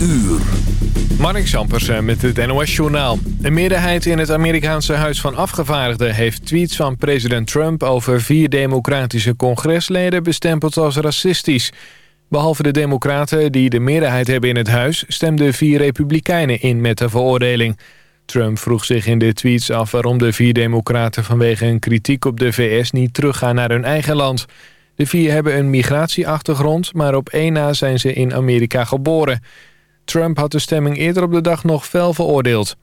uur. Mark Sampersen met het NOS-journaal. Een meerderheid in het Amerikaanse Huis van Afgevaardigden... heeft tweets van president Trump over vier democratische congresleden... bestempeld als racistisch. Behalve de democraten die de meerderheid hebben in het huis... stemden vier republikeinen in met de veroordeling. Trump vroeg zich in de tweets af waarom de vier democraten... vanwege een kritiek op de VS niet teruggaan naar hun eigen land... De vier hebben een migratieachtergrond, maar op één na zijn ze in Amerika geboren. Trump had de stemming eerder op de dag nog fel veroordeeld.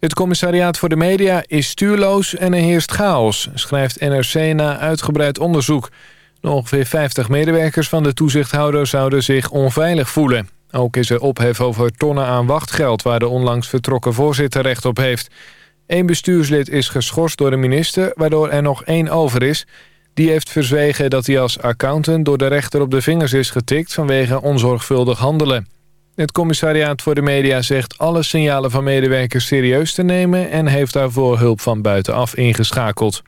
Het commissariaat voor de media is stuurloos en er heerst chaos, schrijft NRC na uitgebreid onderzoek. ongeveer 50 medewerkers van de toezichthouder zouden zich onveilig voelen. Ook is er ophef over tonnen aan wachtgeld waar de onlangs vertrokken voorzitter recht op heeft. Eén bestuurslid is geschorst door de minister, waardoor er nog één over is... Die heeft verzwegen dat hij als accountant door de rechter op de vingers is getikt vanwege onzorgvuldig handelen. Het commissariaat voor de media zegt alle signalen van medewerkers serieus te nemen... en heeft daarvoor hulp van buitenaf ingeschakeld.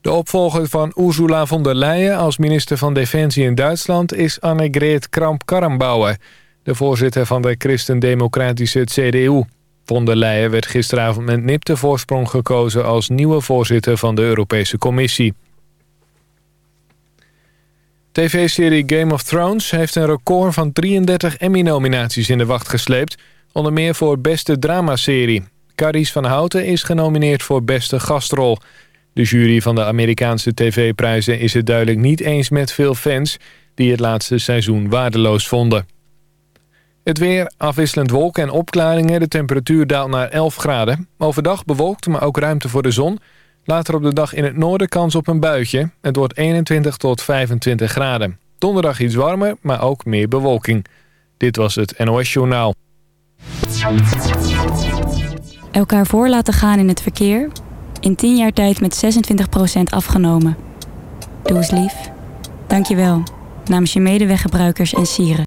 De opvolger van Ursula von der Leyen als minister van Defensie in Duitsland... is Annegret Kramp-Karrenbauer, de voorzitter van de christendemocratische CDU. Von der Leyen werd gisteravond met nipte voorsprong gekozen... als nieuwe voorzitter van de Europese Commissie. TV-serie Game of Thrones heeft een record van 33 Emmy-nominaties in de wacht gesleept. Onder meer voor beste dramaserie. Carice van Houten is genomineerd voor beste gastrol. De jury van de Amerikaanse tv-prijzen is het duidelijk niet eens met veel fans... die het laatste seizoen waardeloos vonden. Het weer, afwisselend wolken en opklaringen. De temperatuur daalt naar 11 graden. Overdag bewolkt, maar ook ruimte voor de zon. Later op de dag in het noorden kans op een buitje. Het wordt 21 tot 25 graden. Donderdag iets warmer, maar ook meer bewolking. Dit was het NOS Journaal. Elkaar voor laten gaan in het verkeer. In 10 jaar tijd met 26% afgenomen. Doe eens lief. Dank je wel. Namens je medeweggebruikers en sieren.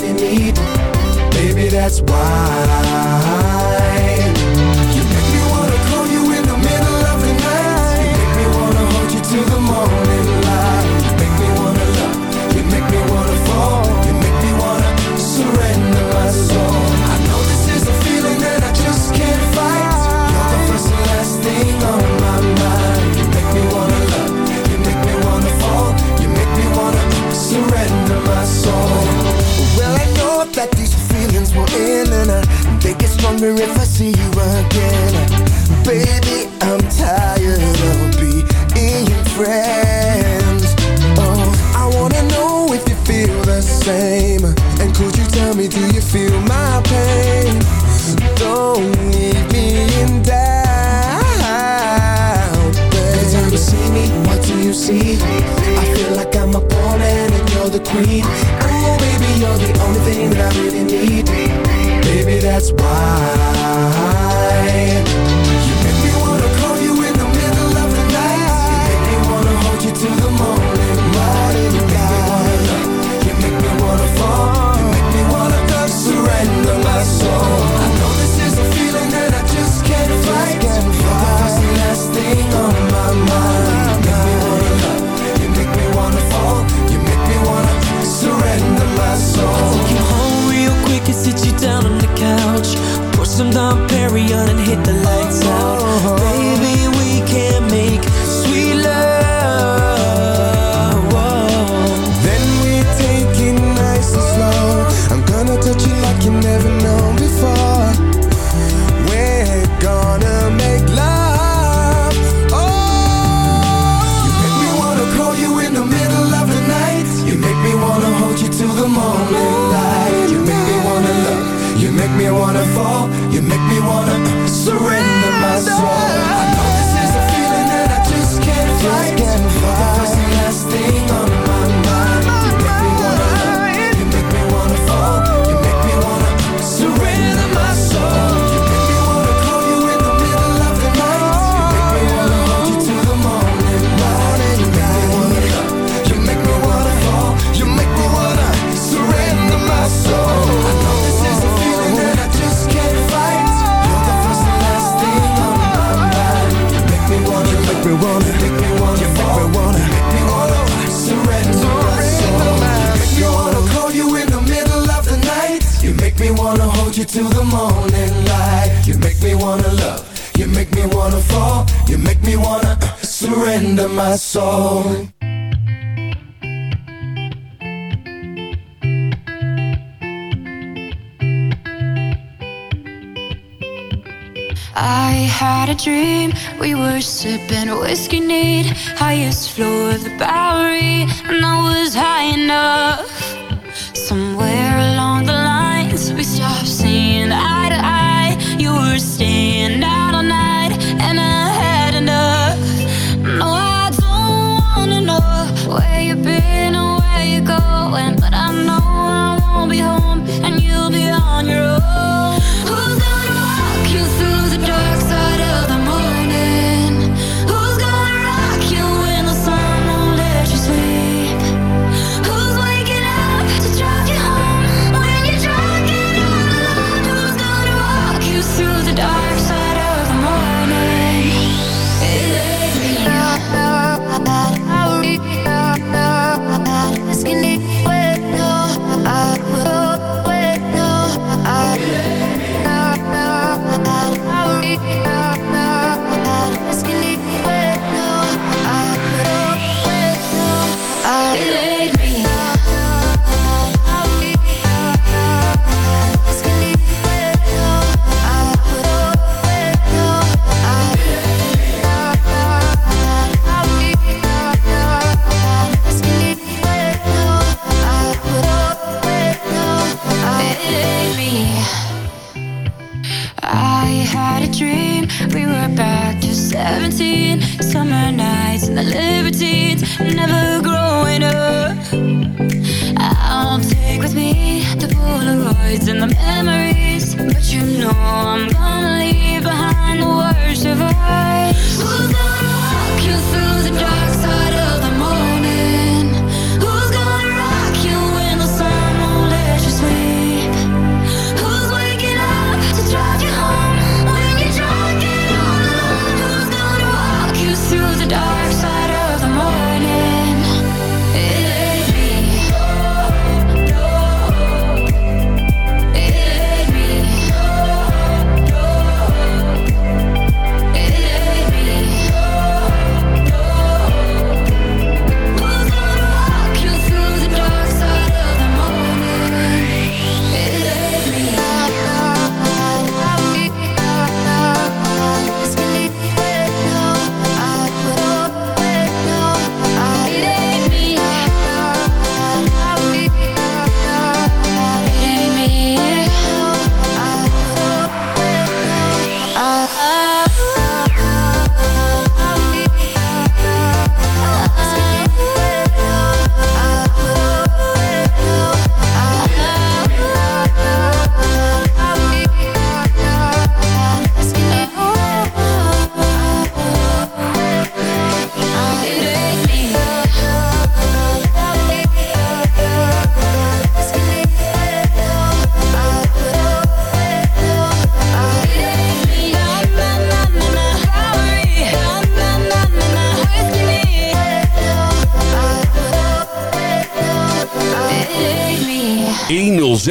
that's why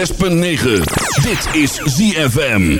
106.9. Dit is ZFM.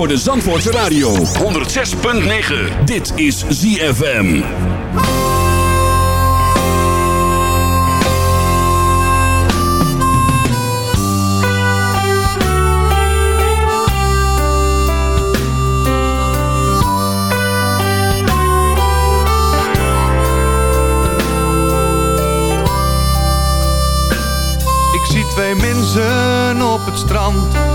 voor de Zandvoortse Radio. 106.9. Dit is ZFM. Ik zie twee mensen op het strand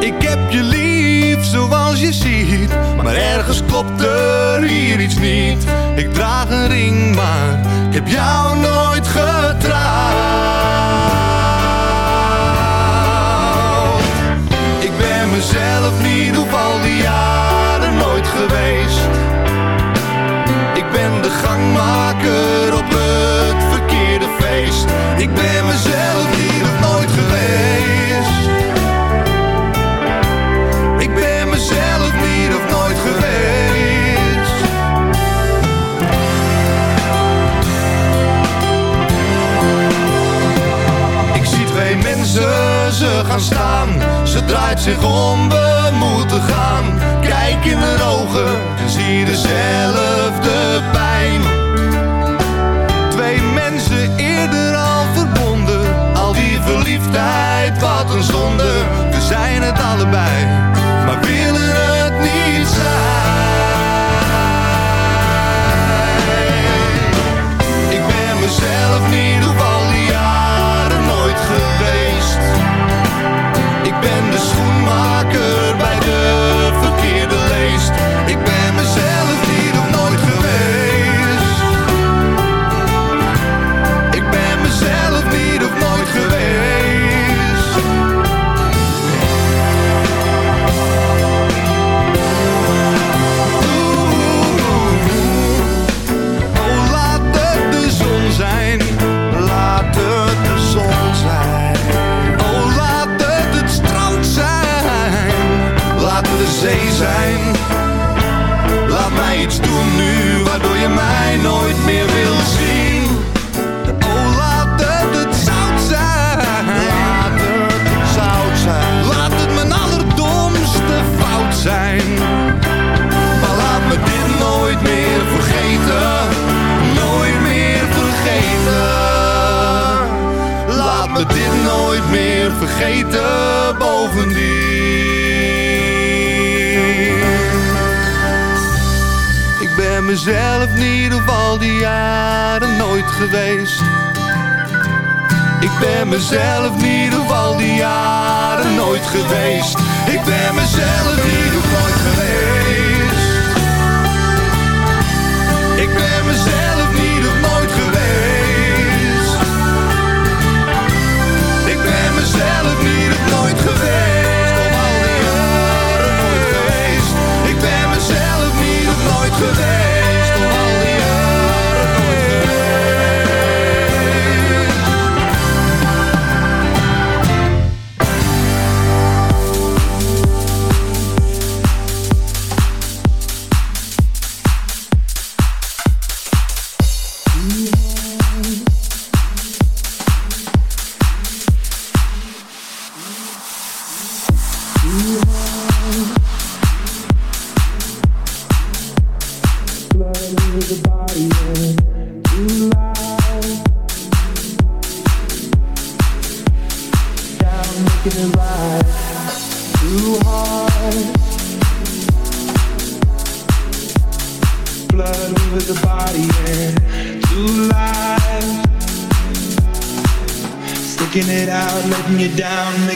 ik heb je lief zoals je ziet, maar ergens klopt er hier iets niet. Ik draag een ring, maar heb jou nooit draait zich om, we moeten gaan. Kijk in de ogen en zie er zelf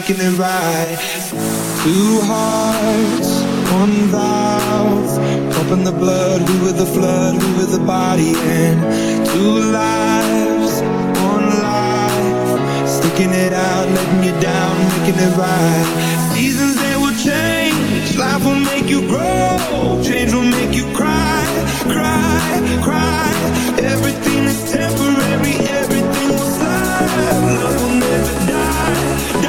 making it right. Two hearts, one valve. Pumping the blood, we were the flood, we were the body and two lives, one life. Sticking it out, letting you down, making it right. Seasons they will change, life will make you grow, change will make you cry, cry, cry. Everything is temporary, everything will slide. Love will never die, die,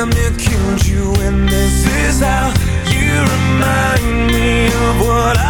damn near killed you, and this is how you remind me of what I.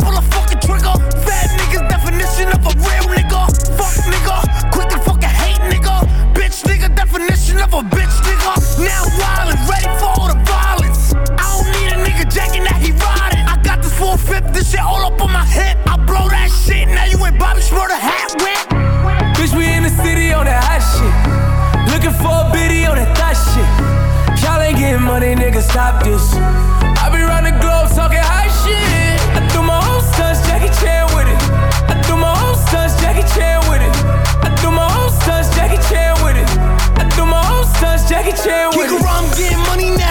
getting money, stop this. I be round the globe talking high shit. I do my own stunts, Jackie Chan with it. I do my own stunts, Jackie Chan with it. I do my own stunts, Jackie Chan with it. I do my own stunts, Jackie Chan with it. Kick around, I'm getting money now,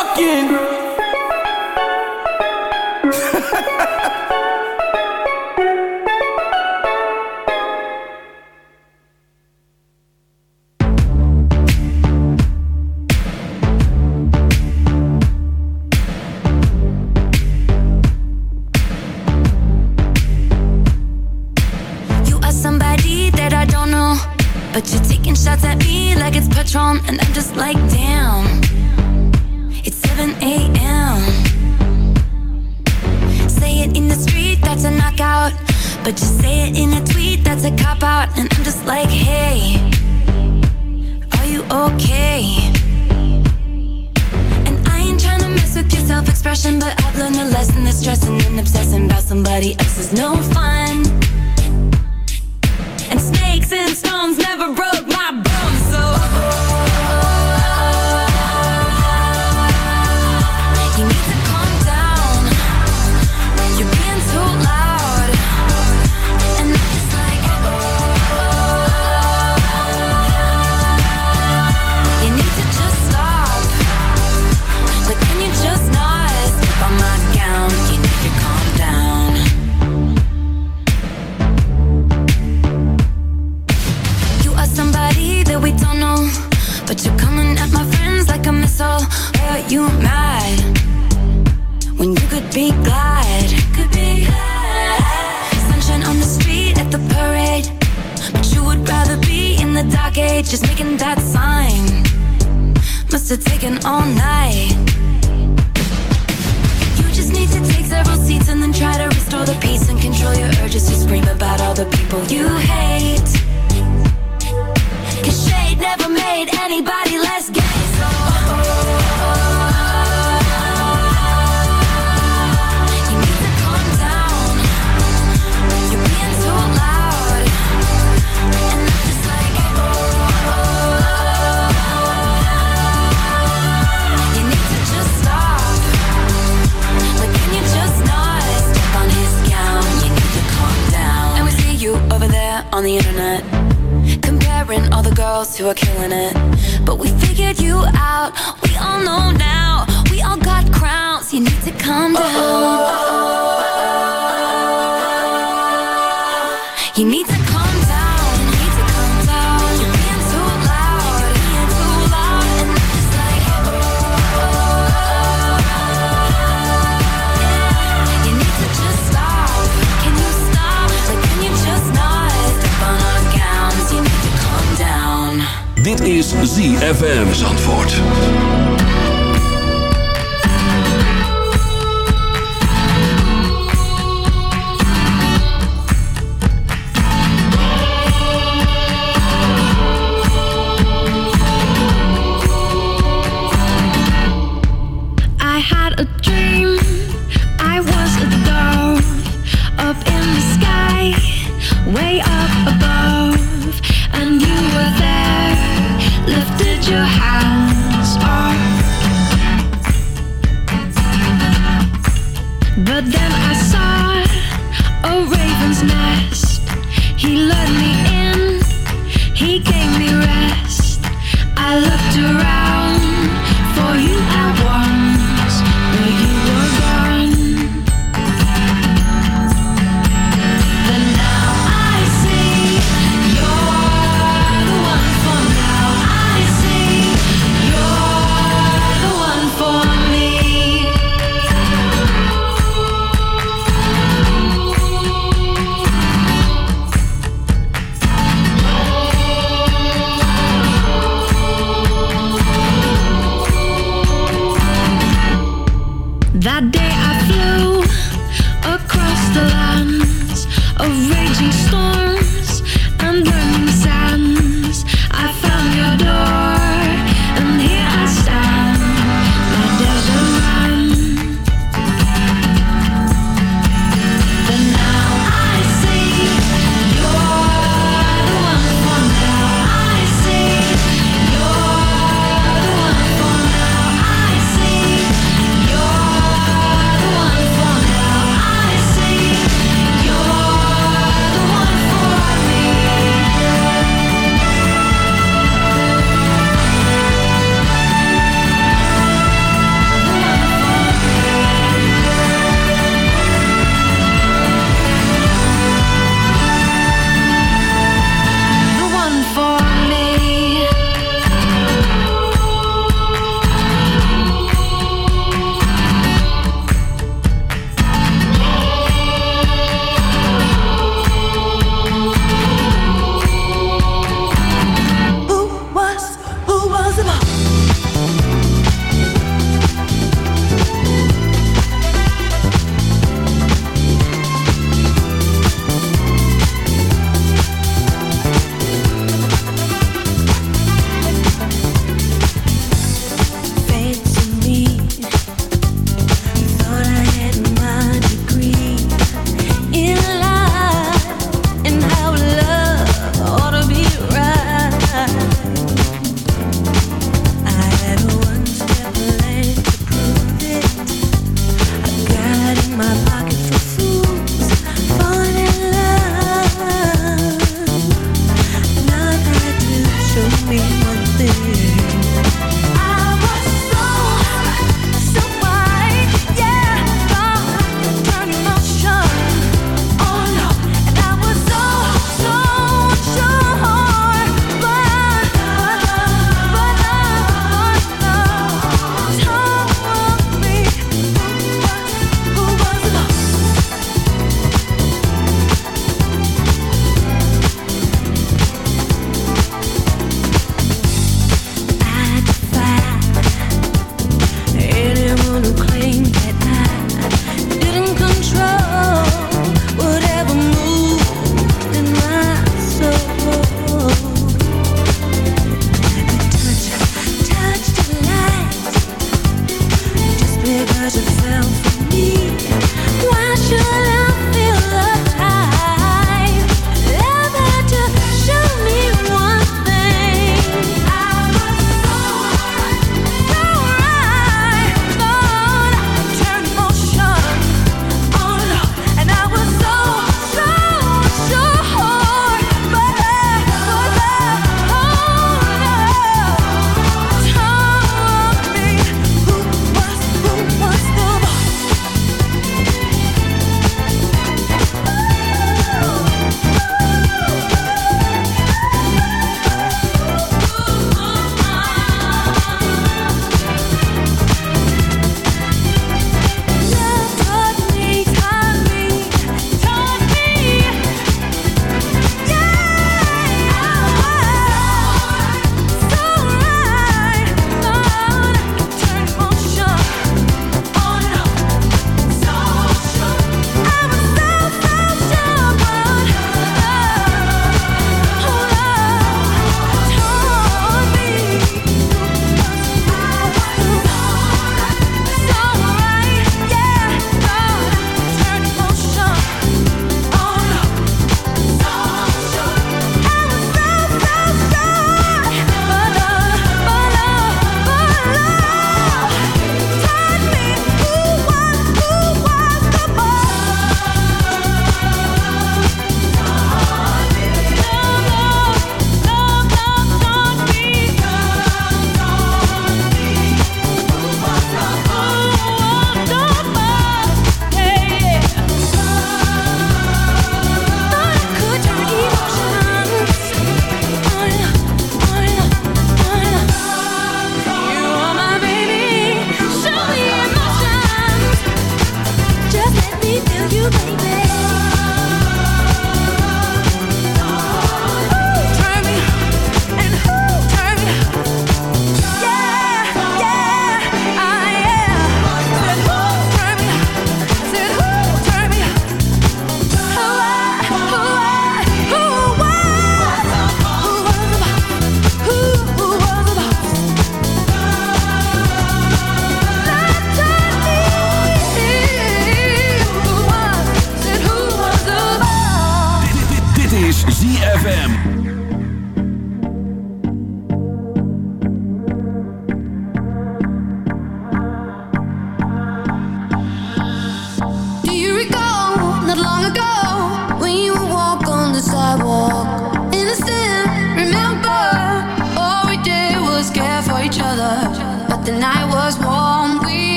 Fucking. Somebody else is no fun. ZFM Zandvoort.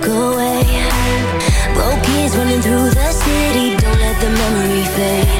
Look away. Broke kids running through the city, don't let the memory fade.